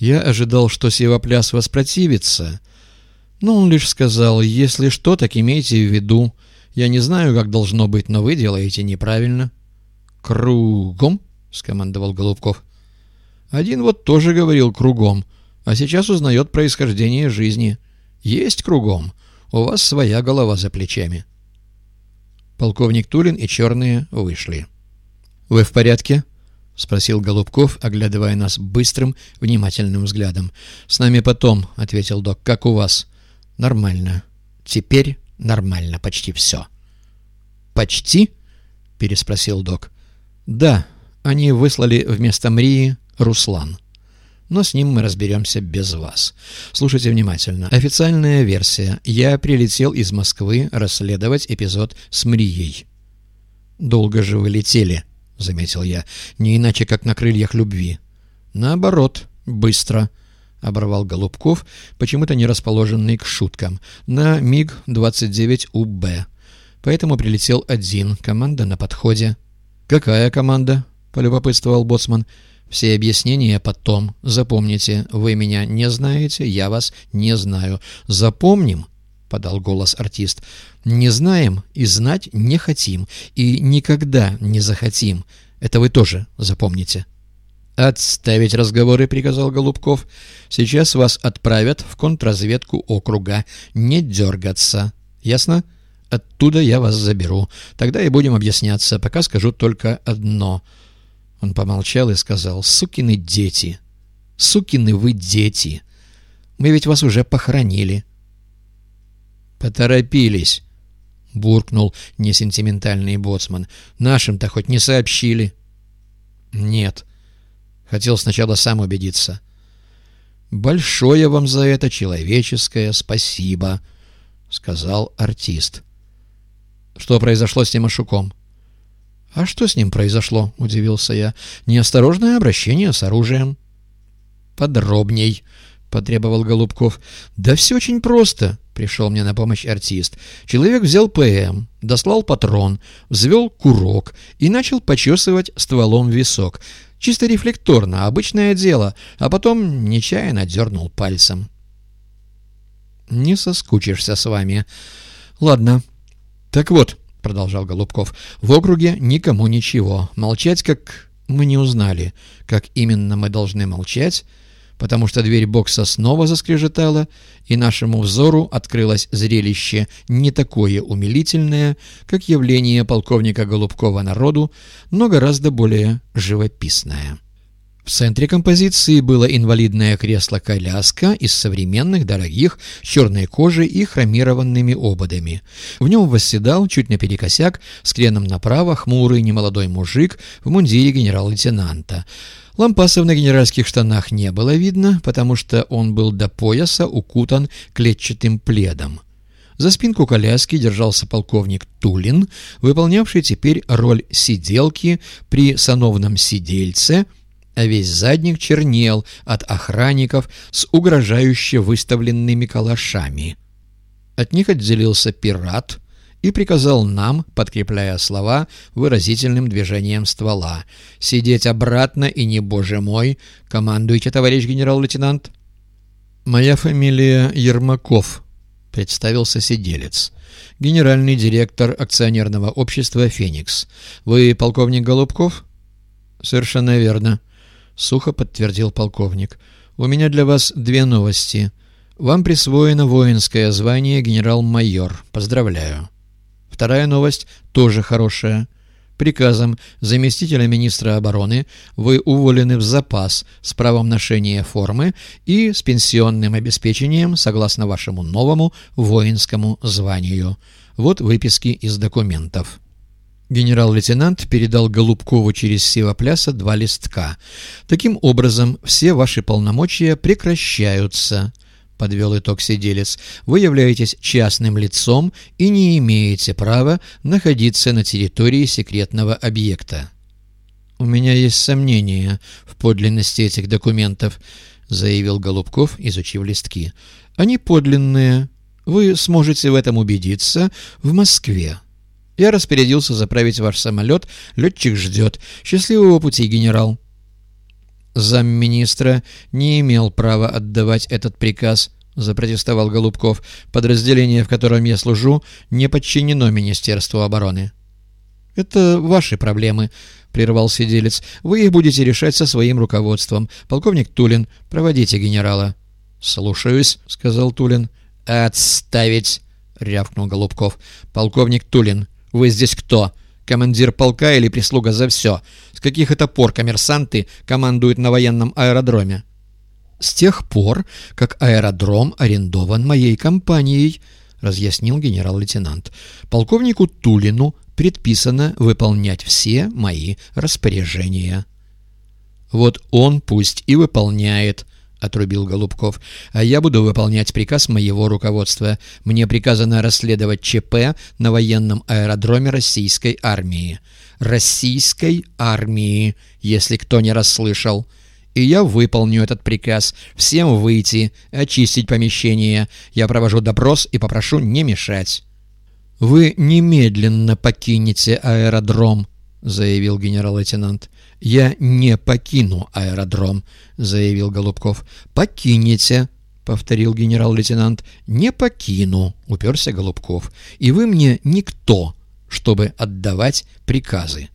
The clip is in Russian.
Я ожидал, что Севопляс воспротивится, но он лишь сказал, если что, так имейте в виду. Я не знаю, как должно быть, но вы делаете неправильно. «Кругом?» — скомандовал Голубков. «Один вот тоже говорил кругом, а сейчас узнает происхождение жизни. Есть кругом. У вас своя голова за плечами». Полковник Тулин и Черные вышли. «Вы в порядке?» — спросил Голубков, оглядывая нас быстрым, внимательным взглядом. «С нами потом», — ответил док. «Как у вас?» «Нормально. Теперь нормально. Почти все». «Почти?» — переспросил док. «Да, они выслали вместо Мрии Руслан. Но с ним мы разберемся без вас. Слушайте внимательно. Официальная версия. Я прилетел из Москвы расследовать эпизод с Мрией». «Долго же вы летели», — заметил я. «Не иначе, как на крыльях любви». «Наоборот, быстро», — оборвал Голубков, почему-то не расположенный к шуткам. «На МиГ-29УБ. Поэтому прилетел один. Команда на подходе». «Какая команда?» — полюбопытствовал Боцман. «Все объяснения потом. Запомните, вы меня не знаете, я вас не знаю. Запомним?» — подал голос артист. «Не знаем и знать не хотим, и никогда не захотим. Это вы тоже запомните». «Отставить разговоры», — приказал Голубков. «Сейчас вас отправят в контрразведку округа. Не дергаться. Ясно?» Оттуда я вас заберу. Тогда и будем объясняться. Пока скажу только одно». Он помолчал и сказал, «Сукины дети! Сукины вы дети! Мы ведь вас уже похоронили». «Поторопились», — буркнул несентиментальный боцман. «Нашим-то хоть не сообщили». «Нет. Хотел сначала сам убедиться». «Большое вам за это человеческое спасибо», — сказал артист. Что произошло с Тимошуком? — А что с ним произошло? — удивился я. — Неосторожное обращение с оружием. — Подробней, — потребовал Голубков. — Да все очень просто, — пришел мне на помощь артист. Человек взял ПМ, дослал патрон, взвел курок и начал почесывать стволом висок. Чисто рефлекторно, обычное дело, а потом нечаянно дернул пальцем. — Не соскучишься с вами. — Ладно, «Так вот», — продолжал Голубков, — «в округе никому ничего. Молчать, как мы не узнали. Как именно мы должны молчать?» Потому что дверь бокса снова заскрежетала, и нашему взору открылось зрелище не такое умилительное, как явление полковника Голубкова народу, но гораздо более живописное. В центре композиции было инвалидное кресло-коляска из современных, дорогих, черной кожей и хромированными ободами. В нем восседал, чуть наперекосяк, с креном направо, хмурый немолодой мужик в мундире генерал-лейтенанта. Лампасов на генеральских штанах не было видно, потому что он был до пояса укутан клетчатым пледом. За спинку коляски держался полковник Тулин, выполнявший теперь роль сиделки при сановном сидельце – а весь задник чернел от охранников с угрожающе выставленными калашами. От них отделился пират и приказал нам, подкрепляя слова, выразительным движением ствола, «Сидеть обратно и не, боже мой! Командуйте, товарищ генерал-лейтенант!» «Моя фамилия Ермаков», — представился сиделец. «Генеральный директор акционерного общества «Феникс». Вы полковник Голубков?» «Совершенно верно», сухо подтвердил полковник. «У меня для вас две новости. Вам присвоено воинское звание генерал-майор. Поздравляю». Вторая новость тоже хорошая. Приказом заместителя министра обороны вы уволены в запас с правом ношения формы и с пенсионным обеспечением согласно вашему новому воинскому званию. Вот выписки из документов. Генерал-лейтенант передал Голубкову через Севопляса два листка. «Таким образом, все ваши полномочия прекращаются», — подвел итог сиделец. «Вы являетесь частным лицом и не имеете права находиться на территории секретного объекта». «У меня есть сомнения в подлинности этих документов», — заявил Голубков, изучив листки. «Они подлинные. Вы сможете в этом убедиться в Москве». Я распорядился заправить ваш самолет. Летчик ждет. Счастливого пути, генерал. Замминистра не имел права отдавать этот приказ, запротестовал Голубков. Подразделение, в котором я служу, не подчинено Министерству обороны. «Это ваши проблемы», — прервал сиделец. «Вы их будете решать со своим руководством. Полковник Тулин, проводите генерала». «Слушаюсь», — сказал Тулин. «Отставить!» — рявкнул Голубков. «Полковник Тулин, вы здесь кто? Командир полка или прислуга за все? С каких это пор коммерсанты командуют на военном аэродроме?» «С тех пор, как аэродром арендован моей компанией», — разъяснил генерал-лейтенант. «Полковнику Тулину предписано выполнять все мои распоряжения». «Вот он пусть и выполняет», — отрубил Голубков. «А я буду выполнять приказ моего руководства. Мне приказано расследовать ЧП на военном аэродроме российской армии. Российской армии, если кто не расслышал. И я выполню этот приказ. Всем выйти, очистить помещение. Я провожу допрос и попрошу не мешать». «Вы немедленно покинете аэродром», — заявил генерал-лейтенант. «Я не покину аэродром», — заявил Голубков. «Покинете», — повторил генерал-лейтенант. «Не покину», — уперся Голубков. «И вы мне никто, чтобы отдавать приказы».